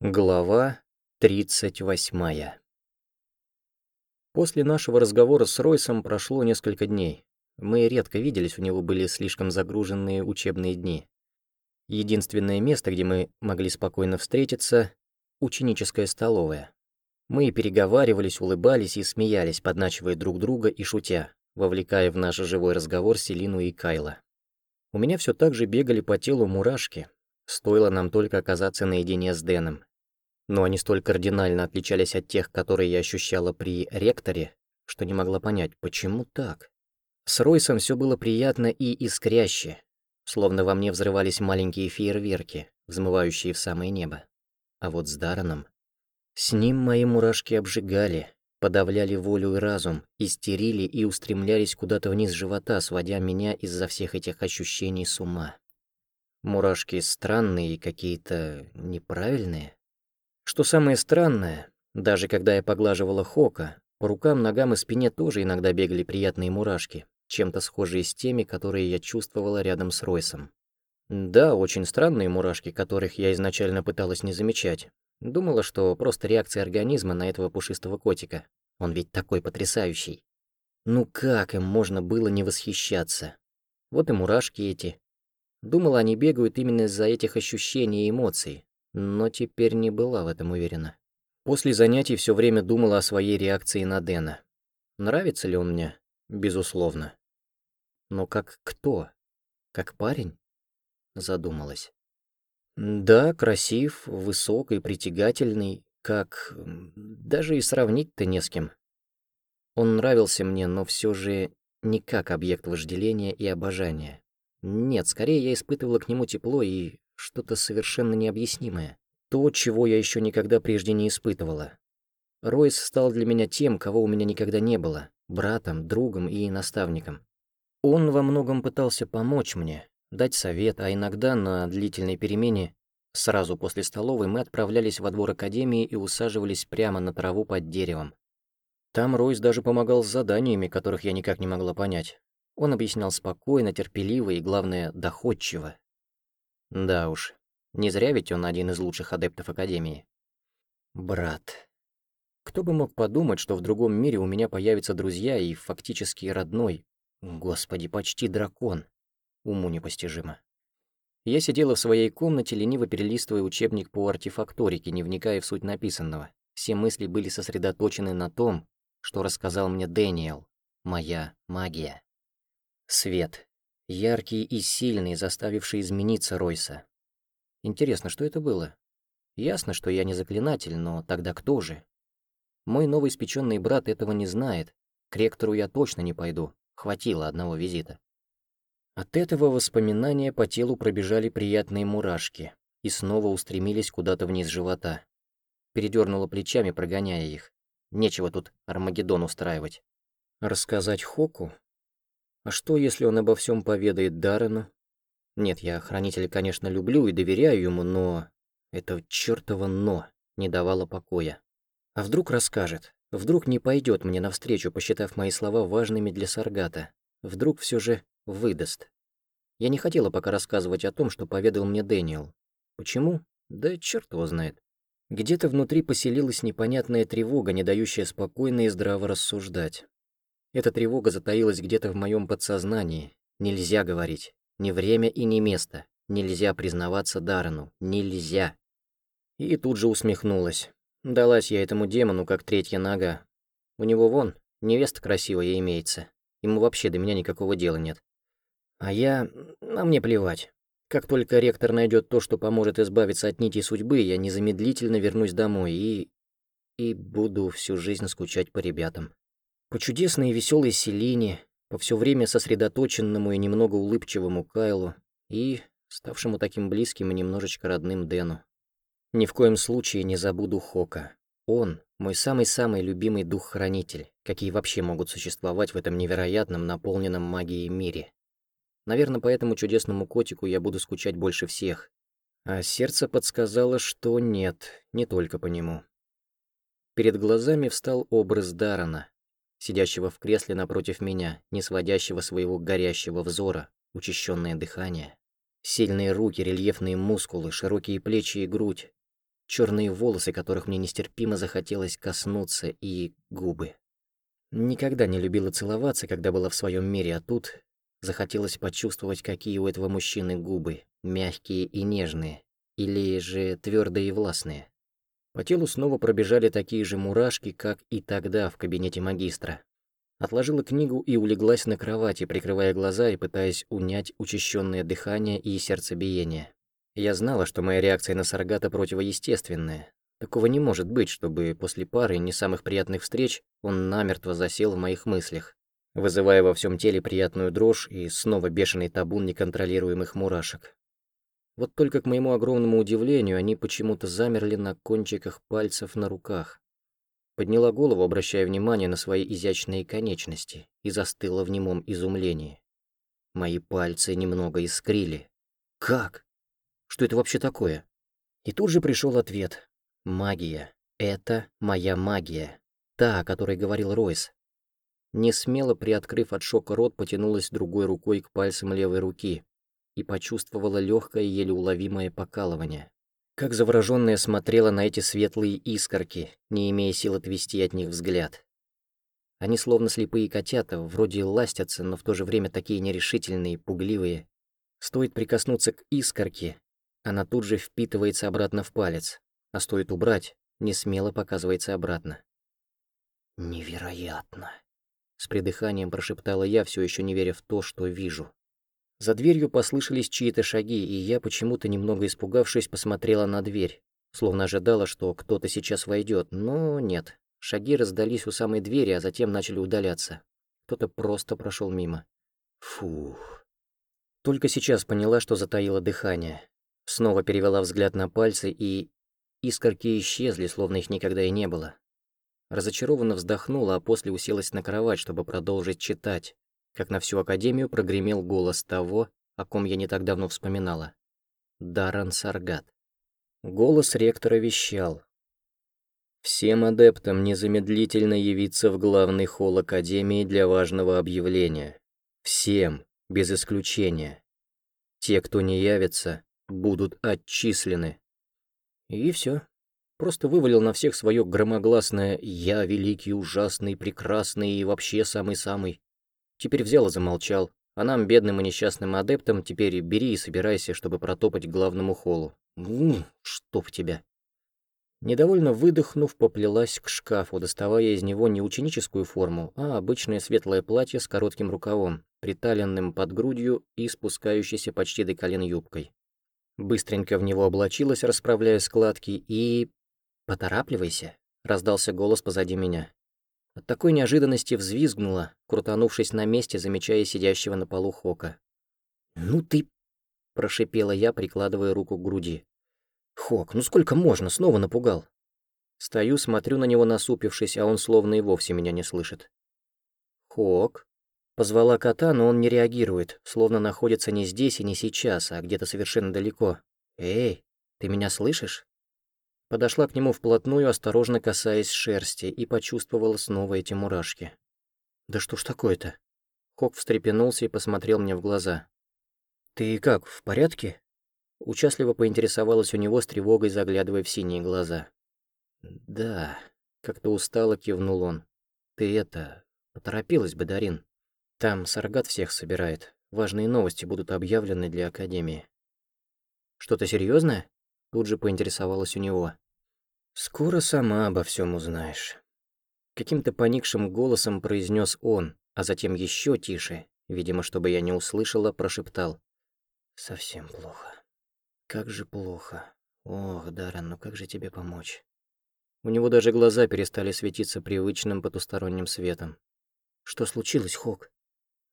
Глава 38 После нашего разговора с Ройсом прошло несколько дней. Мы редко виделись, у него были слишком загруженные учебные дни. Единственное место, где мы могли спокойно встретиться — ученическая столовая. Мы переговаривались, улыбались и смеялись, подначивая друг друга и шутя, вовлекая в наш живой разговор Селину и Кайла. У меня все так же бегали по телу мурашки, стоило нам только оказаться наедине с Дэном, но они столь кардинально отличались от тех, которые я ощущала при ректоре, что не могла понять, почему так. С Ройсом все было приятно и искряще, словно во мне взрывались маленькие фейерверки, взмывающие в самое небо. А вот с Дараном... С ним мои мурашки обжигали, подавляли волю и разум, истерили и устремлялись куда-то вниз живота, сводя меня из-за всех этих ощущений с ума. Мурашки странные и какие-то неправильные. Что самое странное, даже когда я поглаживала Хока, по рукам, ногам и спине тоже иногда бегали приятные мурашки, чем-то схожие с теми, которые я чувствовала рядом с Ройсом. Да, очень странные мурашки, которых я изначально пыталась не замечать. Думала, что просто реакция организма на этого пушистого котика. Он ведь такой потрясающий. Ну как им можно было не восхищаться? Вот и мурашки эти. Думала, они бегают именно из-за этих ощущений и эмоций, но теперь не была в этом уверена. После занятий все время думала о своей реакции на Дэна. Нравится ли он мне? Безусловно. Но как кто? Как парень? Задумалась. Да, красив, высок и притягательный, как... Даже и сравнить-то не с кем. Он нравился мне, но все же не как объект вожделения и обожания. Нет, скорее я испытывала к нему тепло и что-то совершенно необъяснимое. То, чего я еще никогда прежде не испытывала. Ройс стал для меня тем, кого у меня никогда не было, братом, другом и наставником. Он во многом пытался помочь мне, дать совет, а иногда на длительной перемене, сразу после столовой, мы отправлялись во двор академии и усаживались прямо на траву под деревом. Там Ройс даже помогал с заданиями, которых я никак не могла понять. Он объяснял спокойно, терпеливо и, главное, доходчиво, да уж, не зря ведь он один из лучших адептов Академии. Брат. Кто бы мог подумать, что в другом мире у меня появятся друзья и фактически родной, господи, почти дракон. Уму непостижимо. Я сидела в своей комнате, лениво перелистывая учебник по артефакторике, не вникая в суть написанного. Все мысли были сосредоточены на том, что рассказал мне Дэниел, моя магия. Свет, Яркий и сильный, заставивший измениться Ройса. Интересно, что это было? Ясно, что я не заклинатель, но тогда кто же? Мой новый испеченный брат этого не знает. К ректору я точно не пойду. Хватило одного визита. От этого воспоминания по телу пробежали приятные мурашки и снова устремились куда-то вниз живота. Передернула плечами, прогоняя их. Нечего тут Армагеддон устраивать. Рассказать Хоку? А что, если он обо всем поведает Даррену? Нет, я хранителя, конечно, люблю и доверяю ему, но... Это чертово «но» не давало покоя. А вдруг расскажет? Вдруг не пойдет мне навстречу, посчитав мои слова важными для Саргата? Вдруг все же выдаст? Я не хотела пока рассказывать о том, что поведал мне Дэниел. Почему? Да черт его знает. Где-то внутри поселилась непонятная тревога, не дающая спокойно и здраво рассуждать. Эта тревога затаилась где-то в моем подсознании. Нельзя говорить. Ни время и ни место. Нельзя признаваться Даррену. Нельзя. И тут же усмехнулась. Далась я этому демону, как третья нога. У него вон, невеста красивая имеется. Ему вообще до меня никакого дела нет. А я... А мне плевать. Как только ректор найдет то, что поможет избавиться от нити судьбы, я незамедлительно вернусь домой и... И буду всю жизнь скучать по ребятам. По чудесной и веселой Селине, по все время сосредоточенному и немного улыбчивому Кайлу и ставшему таким близким и немножечко родным Дэну. Ни в коем случае не забуду Хока. Он — мой самый-самый любимый дух-хранитель, какие вообще могут существовать в этом невероятном, наполненном магией мире. Наверное, по этому чудесному котику я буду скучать больше всех. А сердце подсказало, что нет, не только по нему. Перед глазами встал образ Дарана, сидящего в кресле напротив меня, не сводящего своего горящего взора, учащенное дыхание. Сильные руки, рельефные мускулы, широкие плечи и грудь. черные волосы, которых мне нестерпимо захотелось коснуться, и губы. Никогда не любила целоваться, когда была в своем мире, а тут захотелось почувствовать, какие у этого мужчины губы, мягкие и нежные, или же твердые и властные. По телу снова пробежали такие же мурашки, как и тогда в кабинете магистра. Отложила книгу и улеглась на кровати, прикрывая глаза и пытаясь унять учащенное дыхание и сердцебиение. Я знала, что моя реакция на Саргата противоестественная. Такого не может быть, чтобы после пары не самых приятных встреч он намертво засел в моих мыслях, вызывая во всем теле приятную дрожь и снова бешеный табун неконтролируемых мурашек. Вот только к моему огромному удивлению они почему-то замерли на кончиках пальцев на руках. Подняла голову, обращая внимание на свои изящные конечности, и застыла в немом изумлении. Мои пальцы немного искрили. Как? Что это вообще такое? И тут же пришел ответ. Магия. Это моя магия. Та, о которой говорил Ройс. Не смело приоткрыв от шока рот, потянулась другой рукой к пальцам левой руки и почувствовала легкое, еле уловимое покалывание. Как заворожённая смотрела на эти светлые искорки, не имея сил отвести от них взгляд. Они словно слепые котята, вроде ластятся, но в то же время такие нерешительные, пугливые. Стоит прикоснуться к искорке, она тут же впитывается обратно в палец, а стоит убрать, не смело показывается обратно. «Невероятно!» — с придыханием прошептала я, все еще не веря в то, что вижу. За дверью послышались чьи-то шаги, и я, почему-то немного испугавшись, посмотрела на дверь, словно ожидала, что кто-то сейчас войдет, но нет. Шаги раздались у самой двери, а затем начали удаляться. Кто-то просто прошел мимо. Фух. Только сейчас поняла, что затаила дыхание. Снова перевела взгляд на пальцы, и искорки исчезли, словно их никогда и не было. Разочарованно вздохнула, а после уселась на кровать, чтобы продолжить читать, как на всю Академию прогремел голос того, о ком я не так давно вспоминала. Даран Саргат. Голос ректора вещал. «Всем адептам незамедлительно явиться в главный холл Академии для важного объявления. Всем, без исключения. Те, кто не явится, будут отчислены». И все. Просто вывалил на всех свое громогласное «Я великий, ужасный, прекрасный и вообще самый-самый». Теперь взял и замолчал. А нам, бедным и несчастным адептам, теперь бери и собирайся, чтобы протопать к главному холлу. Ну, чтоб тебя. Недовольно выдохнув, поплелась к шкафу, доставая из него не ученическую форму, а обычное светлое платье с коротким рукавом, приталенным под грудью и спускающейся почти до колен юбкой. Быстренько в него облачилась, расправляя складки, и... «Поторапливайся», — раздался голос позади меня. От такой неожиданности взвизгнула, крутанувшись на месте, замечая сидящего на полу Хока. «Ну ты...» — прошипела я, прикладывая руку к груди. «Хок, ну сколько можно? Снова напугал». Стою, смотрю на него насупившись, а он словно и вовсе меня не слышит. «Хок?» Позвала кота, но он не реагирует, словно находится не здесь и не сейчас, а где-то совершенно далеко. «Эй, ты меня слышишь?» Подошла к нему вплотную, осторожно касаясь шерсти, и почувствовала снова эти мурашки. «Да что ж такое-то?» Хок встрепенулся и посмотрел мне в глаза. «Ты как, в порядке?» Участливо поинтересовалась у него с тревогой, заглядывая в синие глаза. «Да», — как-то устало кивнул он. «Ты это... поторопилась бы, Дарин. Там Саргат всех собирает. Важные новости будут объявлены для Академии». «Что-то серьезное? Тут же поинтересовалась у него. «Скоро сама обо всем узнаешь». Каким-то поникшим голосом произнес он, а затем еще тише, видимо, чтобы я не услышала, прошептал. «Совсем плохо. Как же плохо. Ох, Даррен, ну как же тебе помочь?» У него даже глаза перестали светиться привычным потусторонним светом. «Что случилось, Хок?»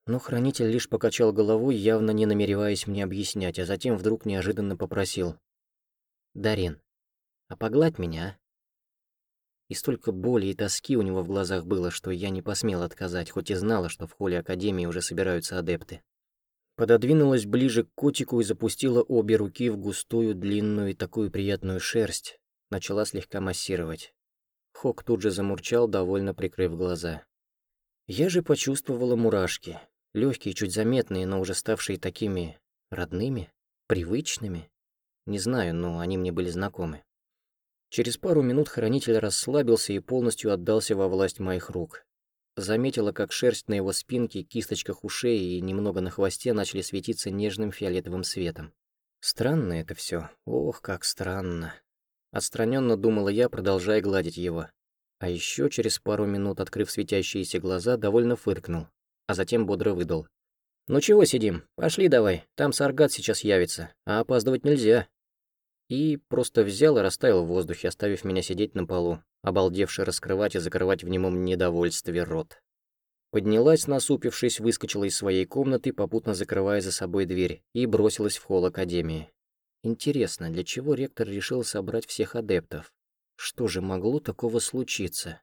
Но хранитель лишь покачал головой, явно не намереваясь мне объяснять, а затем вдруг неожиданно попросил. Дарин, а погладь меня? И столько боли и тоски у него в глазах было, что я не посмел отказать, хоть и знала, что в холле Академии уже собираются адепты. Пододвинулась ближе к котику и запустила обе руки в густую, длинную и такую приятную шерсть. Начала слегка массировать. Хок тут же замурчал, довольно прикрыв глаза. Я же почувствовала мурашки. легкие, чуть заметные, но уже ставшие такими родными, привычными. Не знаю, но они мне были знакомы. Через пару минут хранитель расслабился и полностью отдался во власть моих рук. Заметила, как шерсть на его спинке, кисточках ушей и немного на хвосте начали светиться нежным фиолетовым светом. Странно это все. Ох, как странно. Отстраненно думала я, продолжая гладить его. А еще через пару минут, открыв светящиеся глаза, довольно фыркнул, а затем бодро выдал. «Ну чего сидим? Пошли давай, там Саргат сейчас явится, а опаздывать нельзя». И просто взял и растаял в воздухе, оставив меня сидеть на полу, обалдевший раскрывать и закрывать в немом недовольстве рот. Поднялась, насупившись, выскочила из своей комнаты, попутно закрывая за собой дверь, и бросилась в холл Академии. Интересно, для чего ректор решил собрать всех адептов? Что же могло такого случиться?